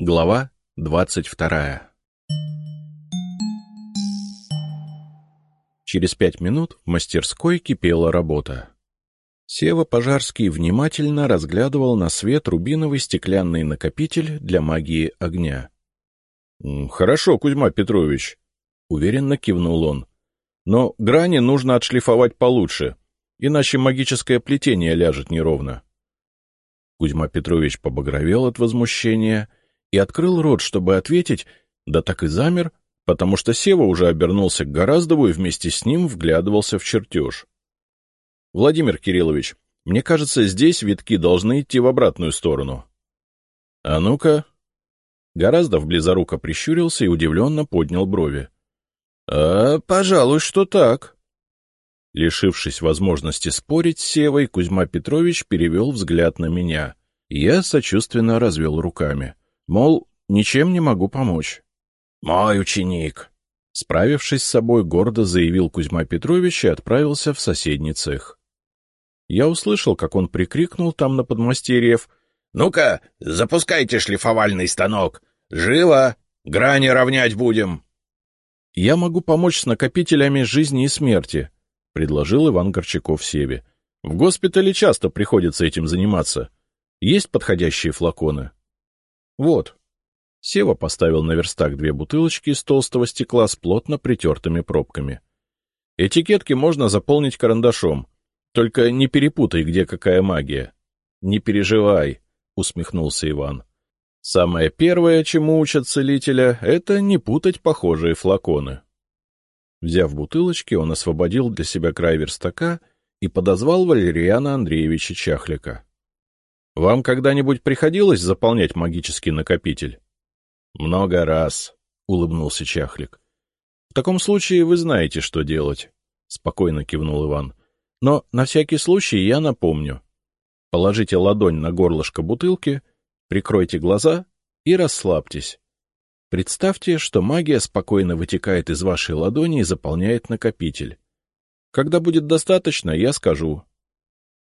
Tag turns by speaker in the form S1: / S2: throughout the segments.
S1: Глава двадцать вторая Через пять минут в мастерской кипела работа. Сева Пожарский внимательно разглядывал на свет рубиновый стеклянный накопитель для магии огня. — Хорошо, Кузьма Петрович, — уверенно кивнул он. — Но грани нужно отшлифовать получше, иначе магическое плетение ляжет неровно. Кузьма Петрович побагровел от возмущения и открыл рот, чтобы ответить, да так и замер, потому что Сева уже обернулся к Гораздову и вместе с ним вглядывался в чертеж. — Владимир Кириллович, мне кажется, здесь витки должны идти в обратную сторону. — А ну-ка. Гораздов близоруко прищурился и удивленно поднял брови. — А, пожалуй, что так. Лишившись возможности спорить с Севой, Кузьма Петрович перевел взгляд на меня. Я сочувственно развел руками. Мол, ничем не могу помочь. — Мой ученик! Справившись с собой, гордо заявил Кузьма Петрович и отправился в соседний цех. Я услышал, как он прикрикнул там на подмастерьев. — Ну-ка, запускайте шлифовальный станок! Живо! Грани равнять будем! — Я могу помочь с накопителями жизни и смерти, — предложил Иван Горчаков Севе. — В госпитале часто приходится этим заниматься. Есть подходящие флаконы? Вот. Сева поставил на верстак две бутылочки из толстого стекла с плотно притертыми пробками. Этикетки можно заполнить карандашом. Только не перепутай, где какая магия. — Не переживай, — усмехнулся Иван. Самое первое, чему учат целителя, — это не путать похожие флаконы. Взяв бутылочки, он освободил для себя край верстака и подозвал Валериана Андреевича Чахляка. Вам когда-нибудь приходилось заполнять магический накопитель? — Много раз, — улыбнулся Чахлик. — В таком случае вы знаете, что делать, — спокойно кивнул Иван. — Но на всякий случай я напомню. Положите ладонь на горлышко бутылки, прикройте глаза и расслабьтесь. Представьте, что магия спокойно вытекает из вашей ладони и заполняет накопитель. Когда будет достаточно, я скажу,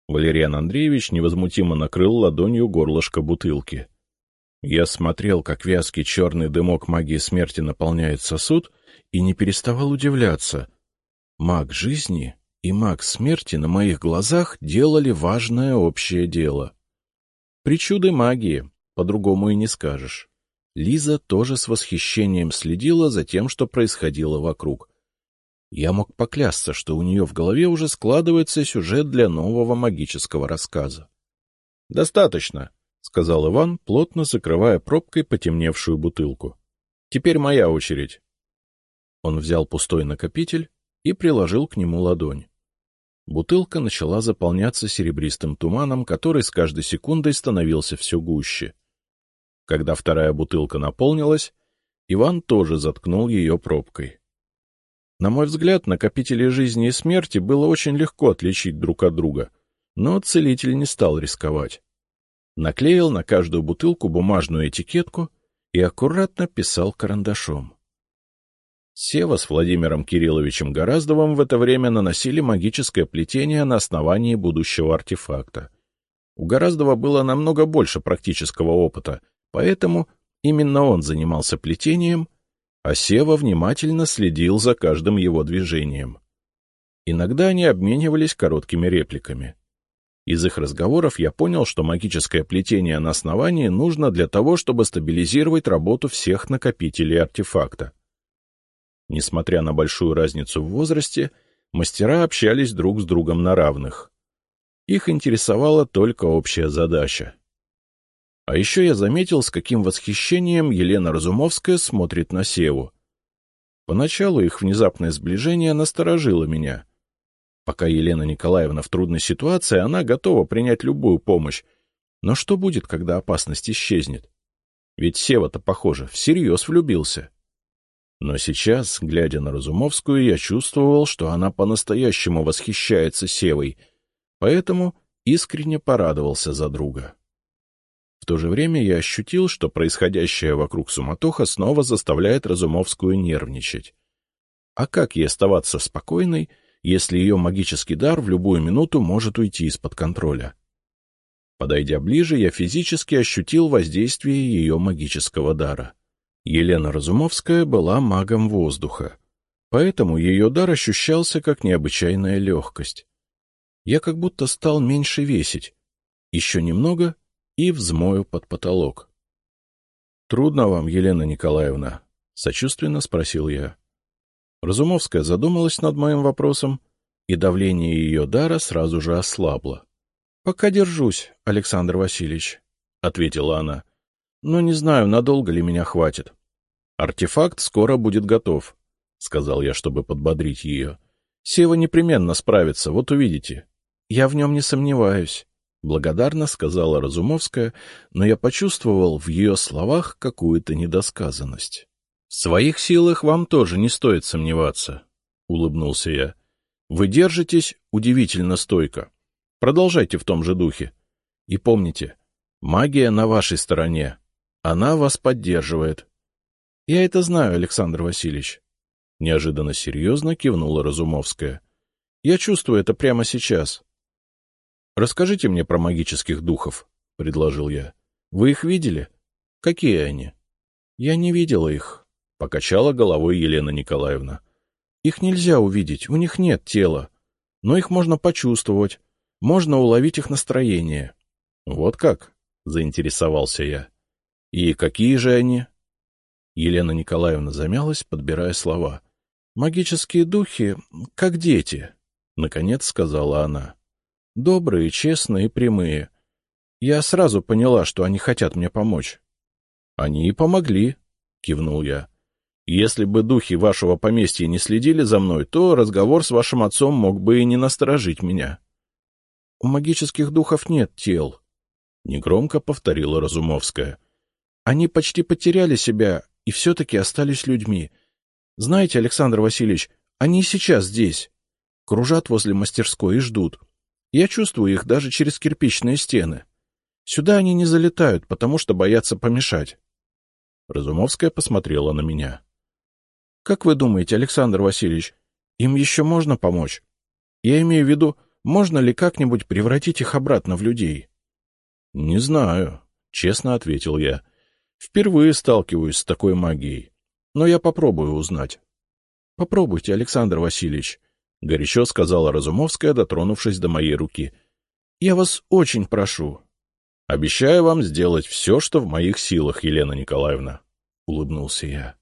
S1: Валериан Андреевич невозмутимо накрыл ладонью горлышко бутылки. Я смотрел, как вязкий черный дымок магии смерти наполняет сосуд, и не переставал удивляться. Маг жизни и маг смерти на моих глазах делали важное общее дело. Причуды магии, по-другому и не скажешь. Лиза тоже с восхищением следила за тем, что происходило вокруг. Я мог поклясться, что у нее в голове уже складывается сюжет для нового магического рассказа. — Достаточно, — сказал Иван, плотно закрывая пробкой потемневшую бутылку. — Теперь моя очередь. Он взял пустой накопитель и приложил к нему ладонь. Бутылка начала заполняться серебристым туманом, который с каждой секундой становился все гуще. Когда вторая бутылка наполнилась, Иван тоже заткнул ее пробкой. На мой взгляд, накопители жизни и смерти было очень легко отличить друг от друга, но целитель не стал рисковать. Наклеил на каждую бутылку бумажную этикетку и аккуратно писал карандашом. Сева с Владимиром Кирилловичем Гораздовым в это время наносили магическое плетение на основании будущего артефакта. У Гораздова было намного больше практического опыта, поэтому именно он занимался плетением, а Сева внимательно следил за каждым его движением. Иногда они обменивались короткими репликами. Из их разговоров я понял, что магическое плетение на основании нужно для того, чтобы стабилизировать работу всех накопителей артефакта. Несмотря на большую разницу в возрасте, мастера общались друг с другом на равных. Их интересовала только общая задача а еще я заметил, с каким восхищением Елена Разумовская смотрит на Севу. Поначалу их внезапное сближение насторожило меня. Пока Елена Николаевна в трудной ситуации, она готова принять любую помощь. Но что будет, когда опасность исчезнет? Ведь Сева-то, похоже, всерьез влюбился. Но сейчас, глядя на Разумовскую, я чувствовал, что она по-настоящему восхищается Севой, поэтому искренне порадовался за друга. В то же время я ощутил, что происходящее вокруг суматоха снова заставляет Разумовскую нервничать. А как ей оставаться спокойной, если ее магический дар в любую минуту может уйти из-под контроля? Подойдя ближе, я физически ощутил воздействие ее магического дара. Елена Разумовская была магом воздуха, поэтому ее дар ощущался как необычайная легкость. Я как будто стал меньше весить. Еще немного — и взмою под потолок. — Трудно вам, Елена Николаевна? — сочувственно спросил я. Разумовская задумалась над моим вопросом, и давление ее дара сразу же ослабло. — Пока держусь, Александр Васильевич, — ответила она. — Но не знаю, надолго ли меня хватит. — Артефакт скоро будет готов, — сказал я, чтобы подбодрить ее. — Сева непременно справится, вот увидите. — Я в нем не сомневаюсь, — благодарно сказала Разумовская, но я почувствовал в ее словах какую-то недосказанность. — В своих силах вам тоже не стоит сомневаться, — улыбнулся я. — Вы держитесь удивительно стойко. Продолжайте в том же духе. И помните, магия на вашей стороне. Она вас поддерживает. — Я это знаю, Александр Васильевич. Неожиданно серьезно кивнула Разумовская. — Я чувствую это прямо сейчас. — Расскажите мне про магических духов, — предложил я. — Вы их видели? Какие они? — Я не видела их, — покачала головой Елена Николаевна. — Их нельзя увидеть, у них нет тела. Но их можно почувствовать, можно уловить их настроение. — Вот как? — заинтересовался я. — И какие же они? Елена Николаевна замялась, подбирая слова. — Магические духи, как дети, — наконец сказала она. — Добрые, честные прямые. Я сразу поняла, что они хотят мне помочь. — Они и помогли, — кивнул я. — Если бы духи вашего поместья не следили за мной, то разговор с вашим отцом мог бы и не насторожить меня. — у магических духов нет тел, — негромко повторила Разумовская. Они почти потеряли себя и все-таки остались людьми. Знаете, Александр Васильевич, они сейчас здесь. Кружат возле мастерской и ждут. Я чувствую их даже через кирпичные стены. Сюда они не залетают, потому что боятся помешать. Разумовская посмотрела на меня. — Как вы думаете, Александр Васильевич, им еще можно помочь? Я имею в виду, можно ли как-нибудь превратить их обратно в людей? — Не знаю, — честно ответил я. — Впервые сталкиваюсь с такой магией, но я попробую узнать. — Попробуйте, Александр Васильевич, — горячо сказала Разумовская, дотронувшись до моей руки. — Я вас очень прошу. — Обещаю вам сделать все, что в моих силах, Елена Николаевна, — улыбнулся я.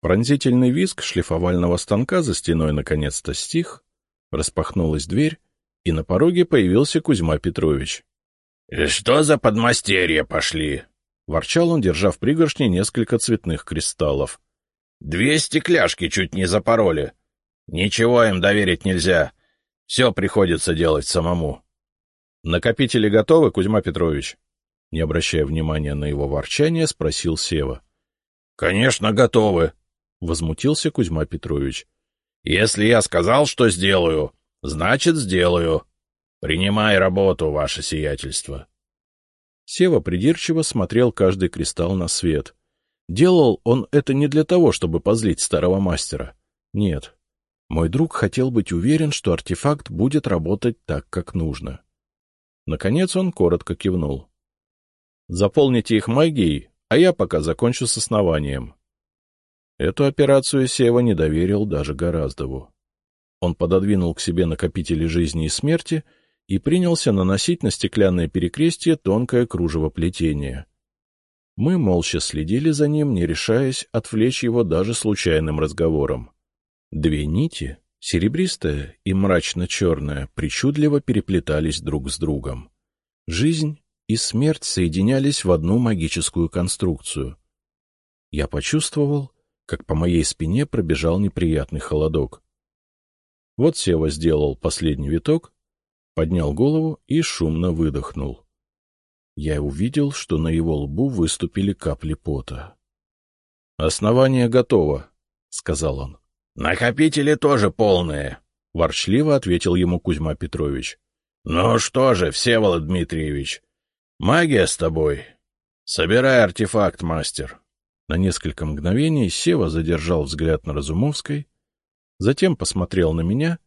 S1: Пронзительный визг шлифовального станка за стеной наконец-то стих, распахнулась дверь, и на пороге появился Кузьма Петрович.
S2: — Что за подмастерья пошли?
S1: — ворчал он, держа в пригоршне несколько цветных кристаллов.
S2: — Две стекляшки чуть не запороли. Ничего им доверить нельзя. Все приходится делать самому.
S1: — Накопители готовы, Кузьма Петрович? Не обращая внимания на его ворчание, спросил Сева.
S2: — Конечно, готовы, —
S1: возмутился Кузьма Петрович.
S2: — Если я сказал, что сделаю, Значит, сделаю. Принимай работу, ваше сиятельство.
S1: Сева придирчиво смотрел каждый кристалл на свет. Делал он это не для того, чтобы позлить старого мастера. Нет. Мой друг хотел быть уверен, что артефакт будет работать так, как нужно. Наконец он коротко кивнул. — Заполните их магией, а я пока закончу с основанием. Эту операцию Сева не доверил даже Гораздову. Он пододвинул к себе накопители жизни и смерти и принялся наносить на стеклянное перекрестие тонкое кружево плетения. Мы молча следили за ним, не решаясь отвлечь его даже случайным разговором. Две нити, серебристая и мрачно-черная, причудливо переплетались друг с другом. Жизнь и смерть соединялись в одну магическую конструкцию. Я почувствовал, как по моей спине пробежал неприятный холодок. Вот Сева сделал последний виток, поднял голову и шумно выдохнул. Я увидел, что на его лбу выступили капли пота. — Основание готово, — сказал он.
S2: — Накопители тоже полные, —
S1: ворчливо ответил ему Кузьма Петрович.
S2: — Ну что же, Всеволод Дмитриевич, магия с тобой. Собирай артефакт, мастер.
S1: На несколько мгновений Сева задержал взгляд на Разумовской, затем посмотрел на меня,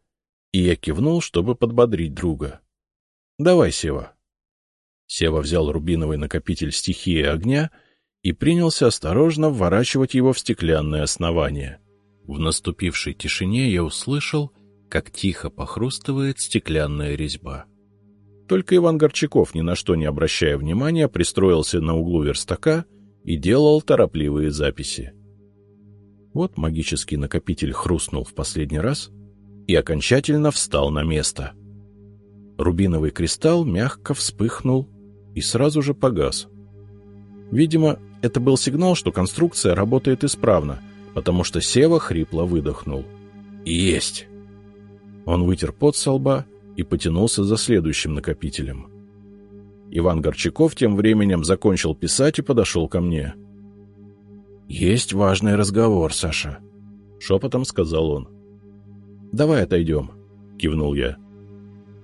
S1: и я кивнул, чтобы подбодрить друга. — Давай, Сева. Сева взял рубиновый накопитель стихии огня и принялся осторожно вворачивать его в стеклянное основание. В наступившей тишине я услышал, как тихо похрустывает стеклянная резьба. Только Иван Горчаков, ни на что не обращая внимания, пристроился на углу верстака и делал торопливые записи. Вот магический накопитель хрустнул в последний раз и окончательно встал на место. Рубиновый кристалл мягко вспыхнул и сразу же погас. Видимо, это был сигнал, что конструкция работает исправно, потому что Сева хрипло выдохнул. «Есть!» Он вытер пот со лба и потянулся за следующим накопителем. Иван Горчаков тем временем закончил писать и подошел ко мне. «Есть важный разговор, Саша», — шепотом сказал он. «Давай отойдем», — кивнул я.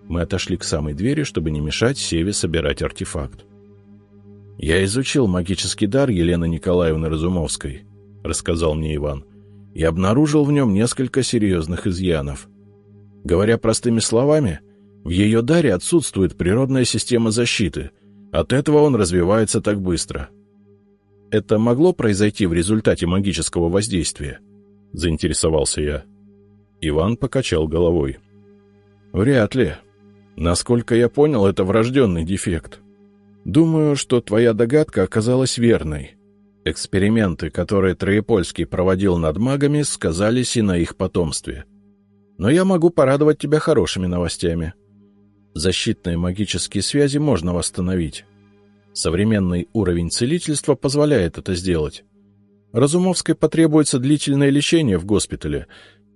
S1: Мы отошли к самой двери, чтобы не мешать Севе собирать артефакт. «Я изучил магический дар Елены Николаевны Разумовской», — рассказал мне Иван, — «и обнаружил в нем несколько серьезных изъянов. Говоря простыми словами, в ее даре отсутствует природная система защиты. От этого он развивается так быстро». «Это могло произойти в результате магического воздействия?» — заинтересовался я. Иван покачал головой. «Вряд ли. Насколько я понял, это врожденный дефект. Думаю, что твоя догадка оказалась верной. Эксперименты, которые Троепольский проводил над магами, сказались и на их потомстве. Но я могу порадовать тебя хорошими новостями. Защитные магические связи можно восстановить. Современный уровень целительства позволяет это сделать. Разумовской потребуется длительное лечение в госпитале.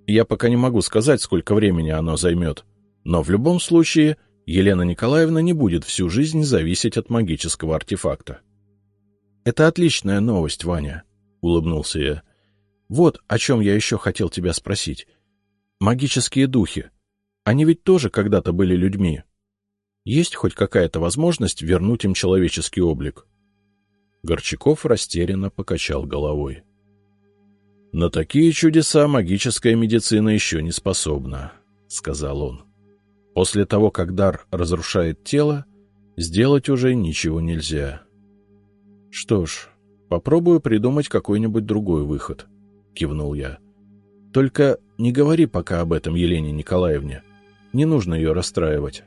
S1: Я пока не могу сказать, сколько времени оно займет. Но в любом случае Елена Николаевна не будет всю жизнь зависеть от магического артефакта. — Это отличная новость, Ваня, — улыбнулся я. — Вот о чем я еще хотел тебя спросить. Магические духи. Они ведь тоже когда-то были людьми. Есть хоть какая-то возможность вернуть им человеческий облик? Горчаков растерянно покачал головой. — На такие чудеса магическая медицина еще не способна, — сказал он. После того, как дар разрушает тело, сделать уже ничего нельзя. — Что ж, попробую придумать какой-нибудь другой выход, — кивнул я. — Только не говори пока об этом Елене Николаевне. Не нужно ее расстраивать.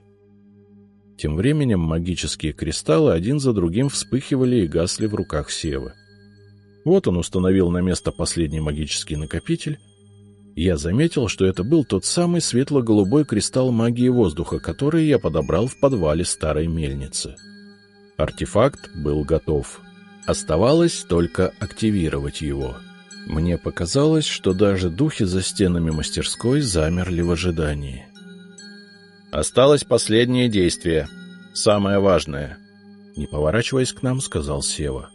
S1: Тем временем магические кристаллы один за другим вспыхивали и гасли в руках Севы. Вот он установил на место последний магический накопитель, я заметил, что это был тот самый светло-голубой кристалл магии воздуха, который я подобрал в подвале старой мельницы. Артефакт был готов. Оставалось только активировать его. Мне показалось, что даже духи за стенами мастерской замерли в ожидании. «Осталось последнее действие. Самое важное», — не поворачиваясь к нам, сказал Сева.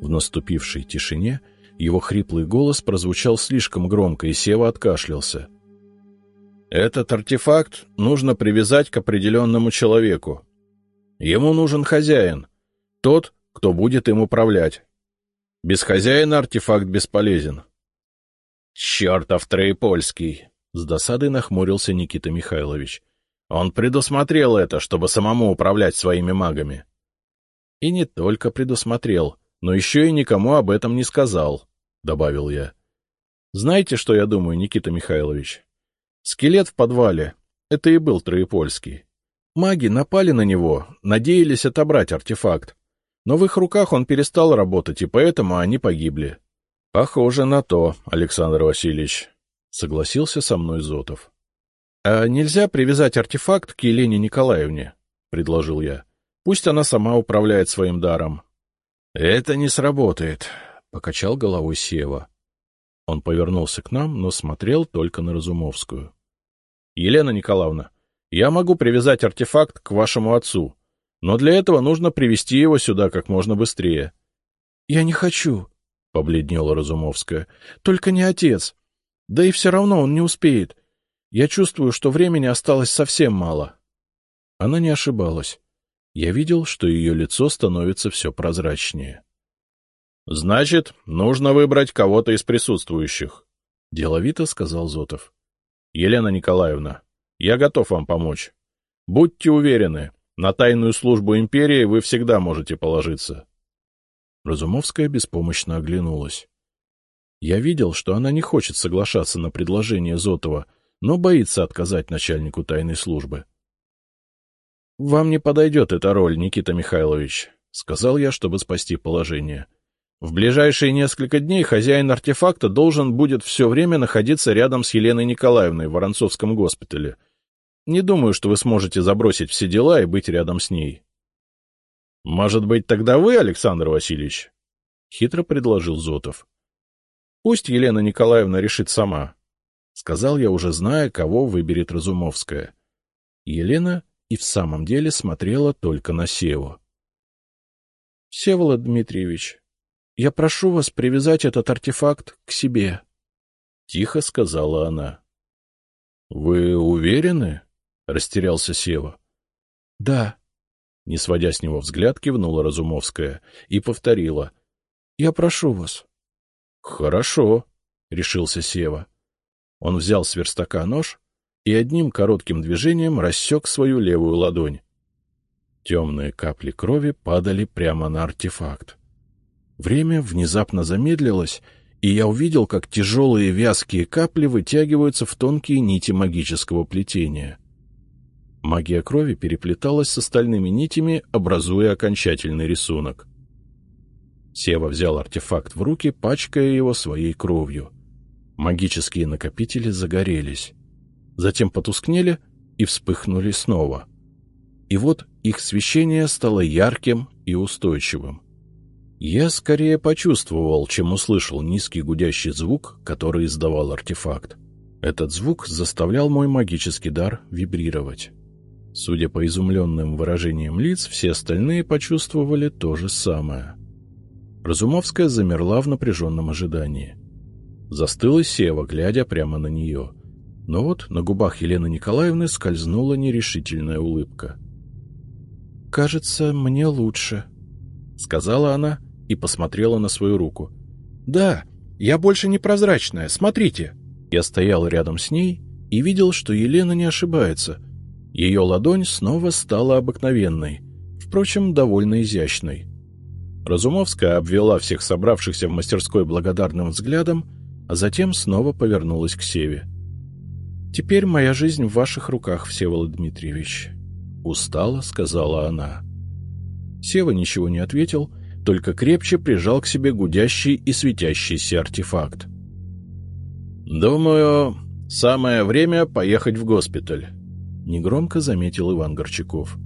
S1: В наступившей тишине — его хриплый голос прозвучал слишком громко, и Сева откашлялся. «Этот артефакт нужно привязать к определенному человеку. Ему нужен хозяин, тот, кто будет им управлять. Без хозяина артефакт бесполезен». «Чертов Троепольский!» — с досадой нахмурился Никита Михайлович. «Он предусмотрел это, чтобы самому управлять своими магами». И не только предусмотрел — но еще и никому об этом не сказал, — добавил я. Знаете, что я думаю, Никита Михайлович? Скелет в подвале — это и был Троепольский. Маги напали на него, надеялись отобрать артефакт. Но в их руках он перестал работать, и поэтому они погибли. — Похоже на то, Александр Васильевич, — согласился со мной Зотов. — А нельзя привязать артефакт к Елене Николаевне, — предложил я. — Пусть она сама управляет своим даром. «Это не сработает», — покачал головой Сева. Он повернулся к нам, но смотрел только на Разумовскую. — Елена Николаевна, я могу привязать артефакт к вашему отцу, но для этого нужно привести его сюда как можно быстрее. — Я не хочу, — побледнела Разумовская. — Только не отец. Да и все равно он не успеет. Я чувствую, что времени осталось совсем мало. Она не ошибалась. Я видел, что ее лицо становится все прозрачнее. — Значит, нужно выбрать кого-то из присутствующих, — деловито сказал Зотов. — Елена Николаевна, я готов вам помочь. Будьте уверены, На тайную службу империи вы всегда можете положиться. Разумовская беспомощно оглянулась. Я видел, что она не хочет соглашаться на предложение Зотова, но боится отказать начальнику тайной службы. — Вам не подойдет эта роль, Никита Михайлович, — сказал я, чтобы спасти положение. В ближайшие несколько дней хозяин артефакта должен будет все время находиться рядом с Еленой Николаевной в Воронцовском госпитале. Не думаю, что вы сможете забросить все дела и быть рядом с ней. — Может быть, тогда вы, Александр Васильевич? — хитро предложил Зотов. — Пусть Елена Николаевна решит сама, — сказал я, уже зная, кого выберет Разумовская. Елена и в самом деле смотрела только на Севу. — Всеволод Дмитриевич, я прошу вас привязать этот артефакт к себе, — тихо сказала она. — Вы уверены? — растерялся Сева. — Да. Не сводя с него взгляд, кивнула Разумовская и повторила. — Я прошу вас. — Хорошо, — решился Сева. Он взял с верстака нож и одним коротким движением рассек свою левую ладонь. Темные капли крови падали прямо на артефакт. Время внезапно замедлилось, и я увидел, как тяжелые вязкие капли вытягиваются в тонкие нити магического плетения. Магия крови переплеталась с остальными нитями, образуя окончательный рисунок. Сева взял артефакт в руки, пачкая его своей кровью. Магические накопители загорелись. Затем потускнели и вспыхнули снова. И вот их свечение стало ярким и устойчивым. Я скорее почувствовал, чем услышал низкий гудящий звук, который издавал артефакт. Этот звук заставлял мой магический дар вибрировать. Судя по изумленным выражениям лиц, все остальные почувствовали то же самое. Разумовская замерла в напряженном ожидании. Застыла Сева, глядя прямо на нее. Но вот на губах Елены Николаевны скользнула нерешительная улыбка. — Кажется, мне лучше, — сказала она и посмотрела на свою руку. — Да, я больше не прозрачная, смотрите. Я стоял рядом с ней и видел, что Елена не ошибается. Ее ладонь снова стала обыкновенной, впрочем, довольно изящной. Разумовская обвела всех собравшихся в мастерской благодарным взглядом, а затем снова повернулась к Севе. — Теперь моя жизнь в ваших руках, Всеволод Дмитриевич. — устало сказала она. Сева ничего не ответил, — только крепче прижал к себе гудящий и светящийся артефакт. «Думаю, самое время поехать в госпиталь», — негромко заметил Иван Горчаков.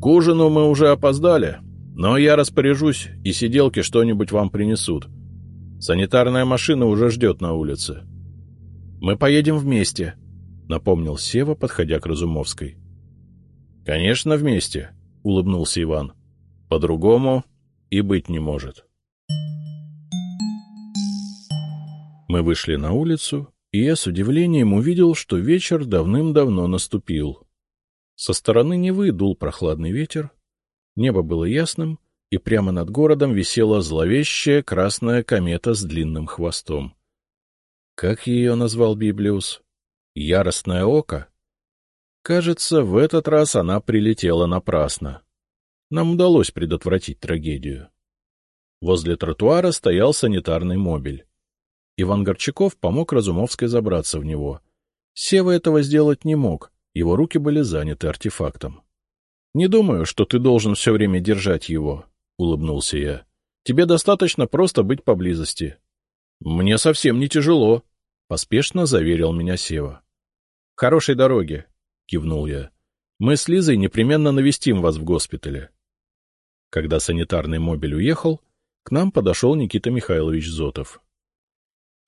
S1: «К ужину мы уже опоздали, но я распоряжусь, и сиделки что-нибудь вам принесут. Санитарная машина уже ждет на улице». «Мы поедем вместе», — напомнил Сева, подходя к Разумовской. «Конечно, вместе», — улыбнулся Иван. «По-другому и быть не может. Мы вышли на улицу, и я с удивлением увидел, что вечер давным-давно наступил. Со стороны Невы дул прохладный ветер, небо было ясным, и прямо над городом висела зловещая красная комета с длинным хвостом. Как ее назвал Библиус? Яростное око? Кажется, в этот раз она прилетела напрасно. Нам удалось предотвратить трагедию. Возле тротуара стоял санитарный мобиль. Иван Горчаков помог Разумовской забраться в него. Сева этого сделать не мог, его руки были заняты артефактом. — Не думаю, что ты должен все время держать его, — улыбнулся я. — Тебе достаточно просто быть поблизости. — Мне совсем не тяжело, — поспешно заверил меня Сева. — Хорошей дороги, — кивнул я. — Мы с Лизой непременно навестим вас в госпитале. Когда санитарный мобиль уехал, к нам подошел Никита Михайлович Зотов. —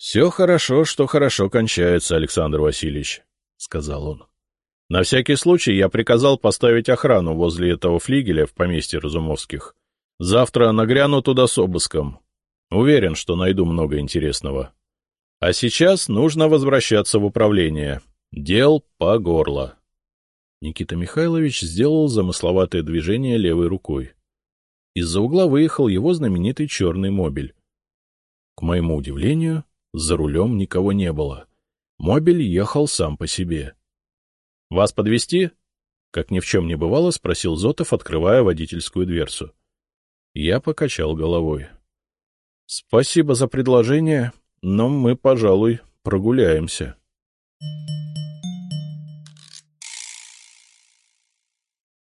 S1: Все хорошо, что хорошо кончается, Александр Васильевич, — сказал он. — На всякий случай я приказал поставить охрану возле этого флигеля в поместье Разумовских. Завтра нагряну туда с обыском. Уверен, что найду много интересного. А сейчас нужно возвращаться в управление. Дел по горло. Никита Михайлович сделал замысловатое движение левой рукой. Из-за угла выехал его знаменитый черный мобиль. К моему удивлению, за рулем никого не было. Мобиль ехал сам по себе. — Вас подвести? Как ни в чем не бывало, спросил Зотов, открывая водительскую дверцу. Я покачал головой. — Спасибо за предложение, но мы, пожалуй, прогуляемся.